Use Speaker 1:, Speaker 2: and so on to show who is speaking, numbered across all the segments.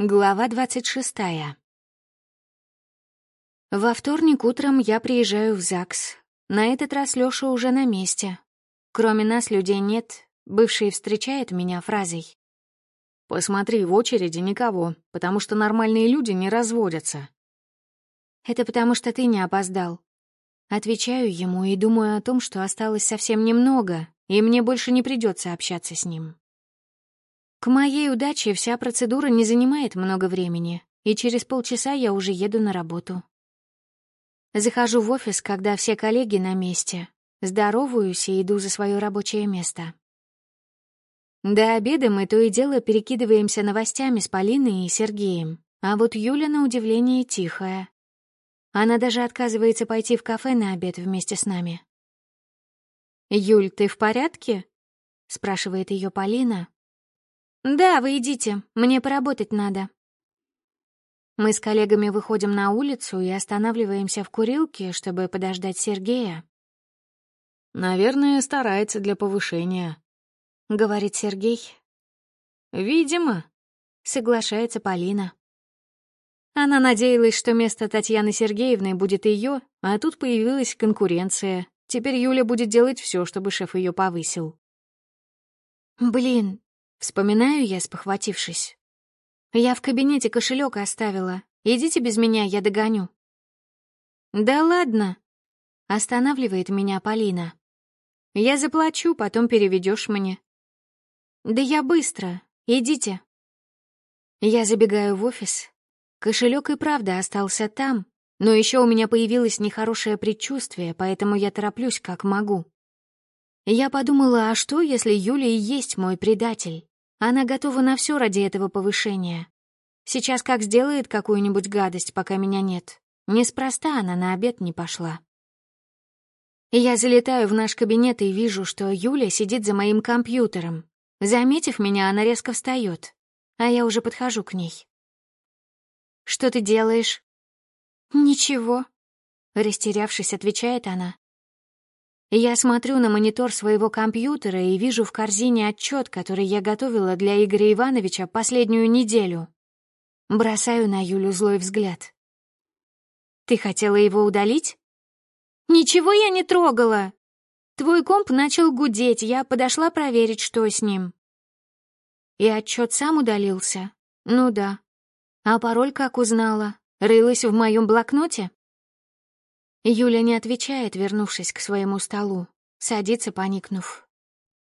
Speaker 1: Глава двадцать шестая. Во вторник утром я приезжаю в ЗАГС. На этот раз Лёша уже на месте. Кроме нас людей нет. Бывший встречает меня фразой.
Speaker 2: «Посмотри, в очереди никого, потому что нормальные люди не разводятся».
Speaker 1: «Это потому что ты не опоздал». Отвечаю ему и думаю о том, что осталось совсем немного, и мне больше не придется общаться с ним. К моей удаче вся процедура не занимает много времени, и через полчаса я уже еду на работу. Захожу в офис, когда все коллеги на месте, здороваюсь и иду за свое рабочее место. До обеда мы то и дело перекидываемся новостями с Полиной и Сергеем, а вот Юля, на удивление, тихая. Она даже отказывается пойти в кафе на обед вместе с нами. «Юль, ты в порядке?» — спрашивает ее Полина, «Да, вы идите, мне поработать надо». Мы с коллегами выходим на улицу и останавливаемся в курилке, чтобы подождать Сергея.
Speaker 2: «Наверное, старается для повышения», —
Speaker 1: говорит Сергей.
Speaker 2: «Видимо», —
Speaker 1: соглашается Полина.
Speaker 2: Она надеялась, что место Татьяны Сергеевны будет ее, а тут появилась конкуренция. Теперь Юля будет делать все, чтобы шеф ее повысил.
Speaker 1: «Блин, Вспоминаю я, спохватившись. Я в кабинете кошелек оставила. Идите без меня, я догоню. Да ладно. Останавливает меня Полина. Я заплачу, потом переведешь мне. Да я быстро. Идите. Я забегаю в офис. Кошелек и правда остался там, но еще у меня появилось нехорошее предчувствие, поэтому я тороплюсь как могу. Я подумала, а что, если Юля и есть мой предатель? Она готова на все ради этого повышения. Сейчас как сделает какую-нибудь гадость, пока меня нет. Неспроста она на обед не пошла. Я залетаю в наш кабинет и вижу, что Юля сидит за моим компьютером. Заметив меня, она резко встает, а я уже подхожу к ней. «Что ты делаешь?» «Ничего», — растерявшись, отвечает она. Я смотрю на монитор своего компьютера и вижу в корзине отчет, который я готовила для Игоря Ивановича последнюю неделю. Бросаю на Юлю злой взгляд. «Ты хотела его удалить?» «Ничего я не трогала. Твой комп начал гудеть, я подошла проверить, что с ним». И отчет сам удалился? Ну да. А пароль как узнала? Рылась в моем блокноте? Юля не отвечает, вернувшись к своему столу. Садится, поникнув.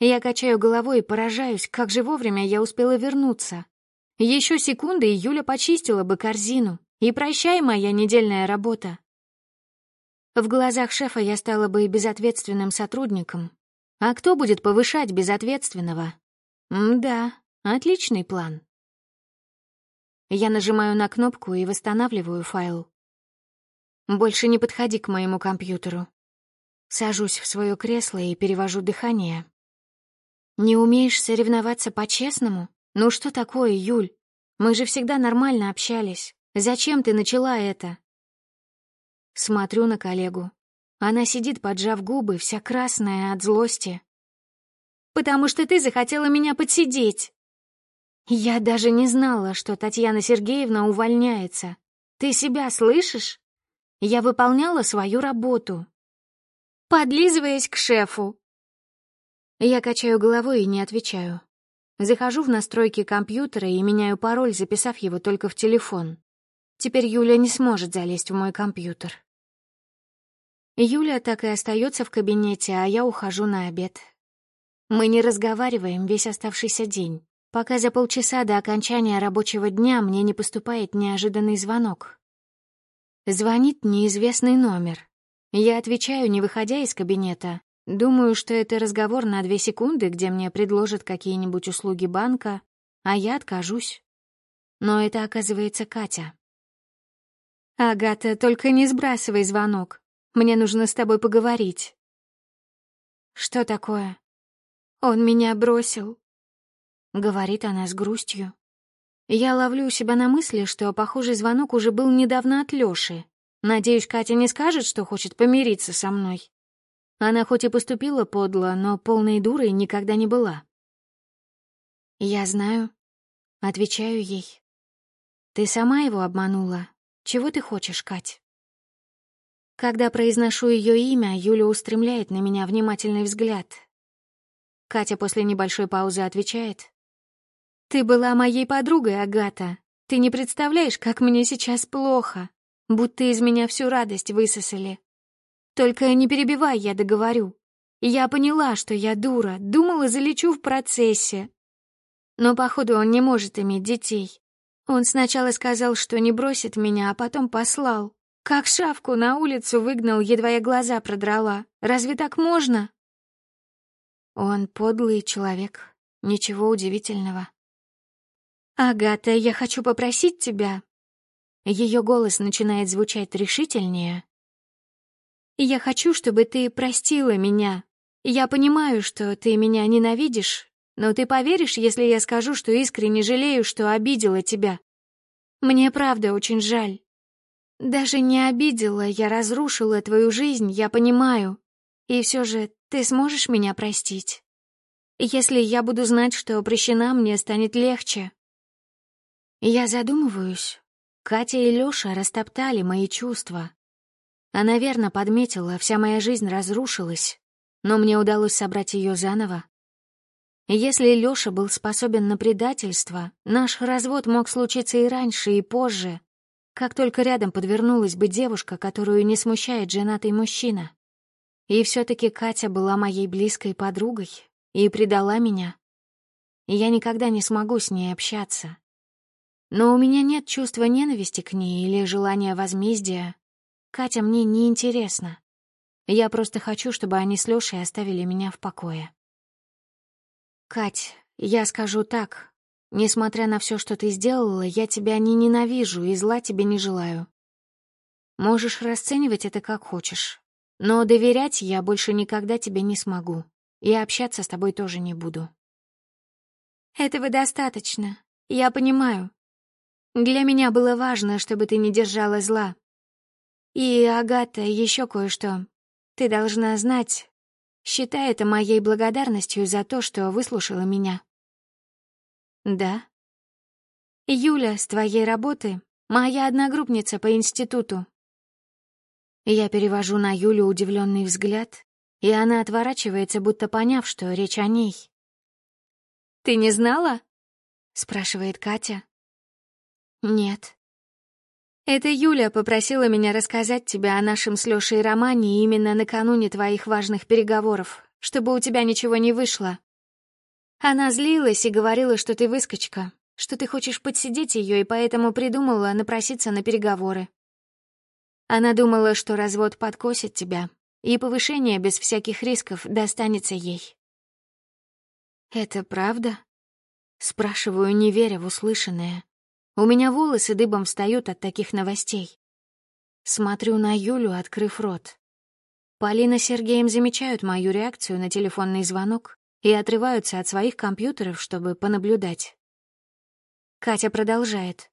Speaker 1: Я качаю головой и поражаюсь, как же вовремя я успела вернуться. Еще секунды, и Юля почистила бы корзину. И прощай, моя недельная работа. В глазах шефа я стала бы безответственным сотрудником. А кто будет повышать безответственного? М-да, отличный план. Я нажимаю на кнопку и восстанавливаю файл. Больше не подходи к моему компьютеру. Сажусь в свое кресло и перевожу дыхание. Не умеешь соревноваться по-честному? Ну что такое, Юль? Мы же всегда нормально общались. Зачем ты начала это? Смотрю на коллегу. Она сидит, поджав губы, вся красная от злости. «Потому что ты захотела меня подсидеть!» Я даже не знала, что Татьяна Сергеевна увольняется. Ты себя слышишь? Я выполняла свою работу. Подлизываясь к шефу. Я качаю головой и не отвечаю. Захожу в настройки компьютера и меняю пароль, записав его только в телефон. Теперь Юля не сможет залезть в мой компьютер. Юля так и остается в кабинете, а я ухожу на обед. Мы не разговариваем весь оставшийся день, пока за полчаса до окончания рабочего дня мне не поступает неожиданный звонок. Звонит неизвестный номер. Я отвечаю, не выходя из кабинета. Думаю, что это разговор на две секунды, где мне предложат какие-нибудь услуги банка, а я откажусь. Но это оказывается Катя. «Агата, только не сбрасывай звонок. Мне нужно с тобой поговорить». «Что такое?» «Он меня бросил», — говорит она с грустью. Я ловлю себя на мысли, что похожий звонок уже был недавно от Лёши. Надеюсь, Катя не скажет, что хочет помириться со мной. Она хоть и поступила подло, но полной дурой никогда не была. «Я знаю», — отвечаю ей. Ты сама его обманула. Чего ты хочешь, Кать? Когда произношу ее имя, Юля устремляет на меня внимательный взгляд. Катя после небольшой паузы отвечает. «Ты была моей подругой, Агата. Ты не представляешь, как мне сейчас плохо. Будто из меня всю радость высосали. Только не перебивай, я договорю. Я поняла, что я дура, думала, залечу в процессе. Но, походу, он не может иметь детей. Он сначала сказал, что не бросит меня, а потом послал. Как шавку на улицу выгнал, едва я глаза продрала. Разве так можно? Он подлый человек. Ничего удивительного. «Агата, я хочу попросить тебя...» Ее голос начинает звучать решительнее. «Я хочу, чтобы ты простила меня. Я понимаю, что ты меня ненавидишь, но ты поверишь, если я скажу, что искренне жалею, что обидела тебя? Мне правда очень жаль. Даже не обидела, я разрушила твою жизнь, я понимаю. И все же ты сможешь меня простить? Если я буду знать, что прощена, мне станет легче. Я задумываюсь. Катя и Лёша растоптали мои чувства. Она верно подметила, вся моя жизнь разрушилась, но мне удалось собрать ее заново. Если Лёша был способен на предательство, наш развод мог случиться и раньше, и позже, как только рядом подвернулась бы девушка, которую не смущает женатый мужчина. И все таки Катя была моей близкой подругой и предала меня. Я никогда не смогу с ней общаться. Но у меня нет чувства ненависти к ней или желания возмездия. Катя мне не интересна. Я просто хочу, чтобы они с Лёшей оставили меня в покое. Кать, я скажу так. Несмотря на все, что ты сделала, я тебя не ненавижу и зла тебе не желаю. Можешь расценивать это как хочешь. Но доверять я больше никогда тебе не смогу. И общаться с тобой тоже не буду. Этого достаточно. Я понимаю. Для меня было важно, чтобы ты не держала зла. И, Агата, еще кое-что. Ты должна знать, Считай это моей благодарностью за то, что выслушала меня. Да. Юля, с твоей работы, моя одногруппница по институту. Я перевожу на Юлю удивленный взгляд, и она отворачивается, будто поняв, что речь о ней. «Ты не знала?» — спрашивает Катя. «Нет». Это Юля попросила меня рассказать тебе о нашем с Лёшей романе именно накануне твоих важных переговоров, чтобы у тебя ничего не вышло. Она злилась и говорила, что ты выскочка, что ты хочешь подсидеть ее, и поэтому придумала напроситься на переговоры. Она думала, что развод подкосит тебя, и повышение без всяких рисков достанется ей. «Это правда?» Спрашиваю, не веря в услышанное. У меня волосы дыбом встают от таких новостей. Смотрю на Юлю, открыв рот. Полина с Сергеем замечают мою реакцию на телефонный звонок и отрываются от своих компьютеров, чтобы понаблюдать. Катя продолжает.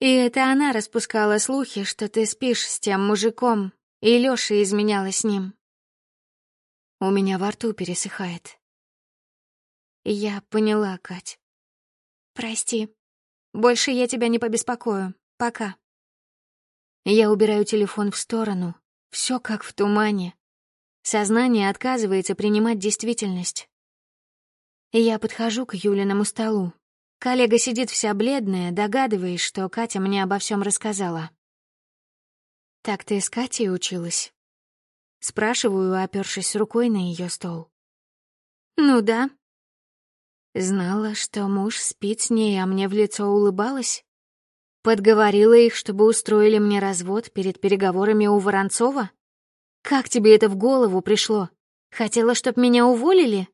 Speaker 1: «И это она распускала слухи, что ты спишь с тем мужиком, и Лёша изменяла с ним». У меня во рту пересыхает. Я поняла, Кать. Прости. Больше я тебя не побеспокою. Пока. Я убираю телефон в сторону. Все как в тумане. Сознание отказывается принимать действительность. Я подхожу к Юлиному столу. Коллега сидит вся бледная, догадываясь, что Катя мне обо всем рассказала. «Так ты с Катей училась?» Спрашиваю, опершись рукой на ее стол. «Ну да», Знала, что муж спит с ней, а мне в лицо улыбалась. Подговорила их, чтобы устроили мне развод перед переговорами у Воронцова? Как тебе это в голову пришло? Хотела, чтоб меня уволили?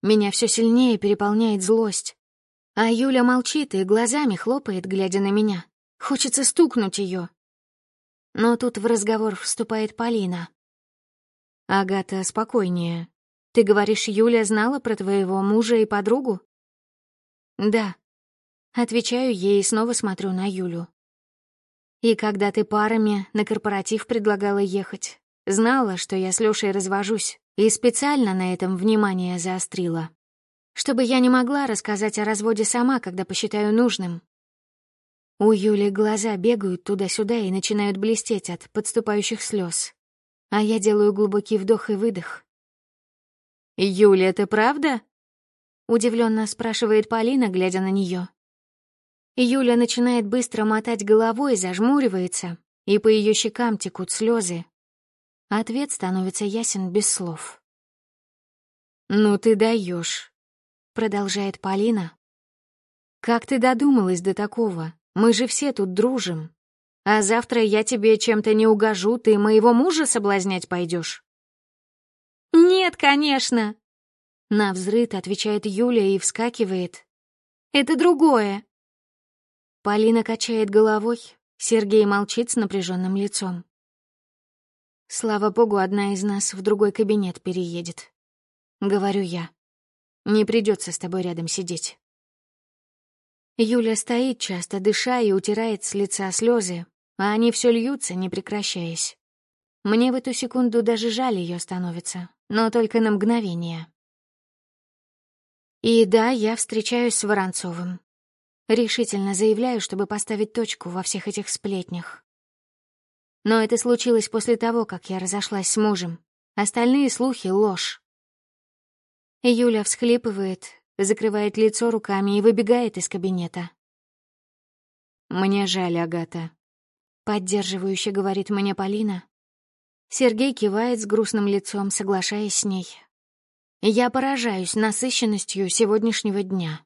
Speaker 1: Меня все сильнее переполняет злость. А Юля молчит и глазами хлопает, глядя на меня. Хочется стукнуть ее. Но тут в разговор вступает Полина. «Агата, спокойнее. Ты говоришь, Юля знала про твоего мужа и подругу? Да. Отвечаю ей и снова смотрю на Юлю. И когда ты парами на корпоратив предлагала ехать, знала, что я с Лёшей развожусь, и специально на этом внимание заострила. Чтобы я не могла рассказать о разводе сама, когда посчитаю нужным. У Юли глаза бегают туда-сюда и начинают блестеть от подступающих слез. А я делаю глубокий вдох и выдох.
Speaker 2: «Юля, это правда?»
Speaker 1: Удивленно спрашивает Полина, глядя на нее. Юля начинает быстро мотать головой, зажмуривается, и по ее щекам текут слезы. Ответ становится ясен без слов.
Speaker 2: «Ну ты даешь,
Speaker 1: продолжает Полина.
Speaker 2: «Как ты додумалась до такого? Мы же все тут дружим. А завтра я тебе чем-то не угожу, ты моего мужа соблазнять пойдешь.
Speaker 1: «Нет, конечно!» На взрыт отвечает Юля и вскакивает. «Это другое!» Полина качает головой, Сергей молчит с напряженным лицом. Слава богу, одна из нас в другой кабинет переедет. Говорю я. Не придется с тобой рядом сидеть. Юля стоит, часто дыша, и утирает с лица слезы, а они все льются, не прекращаясь. Мне в эту секунду даже жаль ее становится, но только на мгновение. И да, я встречаюсь с Воронцовым. Решительно заявляю, чтобы поставить точку во всех этих сплетнях. Но это случилось после того, как я разошлась с мужем. Остальные слухи — ложь. Юля всхлипывает, закрывает лицо руками и выбегает из кабинета.
Speaker 2: «Мне жаль, Агата», — поддерживающе говорит мне Полина.
Speaker 1: Сергей кивает с грустным лицом, соглашаясь с ней. Я поражаюсь насыщенностью сегодняшнего дня.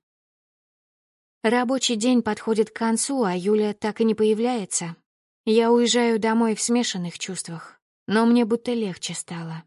Speaker 1: Рабочий день подходит к концу, а Юля так и не появляется. Я уезжаю домой в смешанных чувствах, но мне будто легче стало.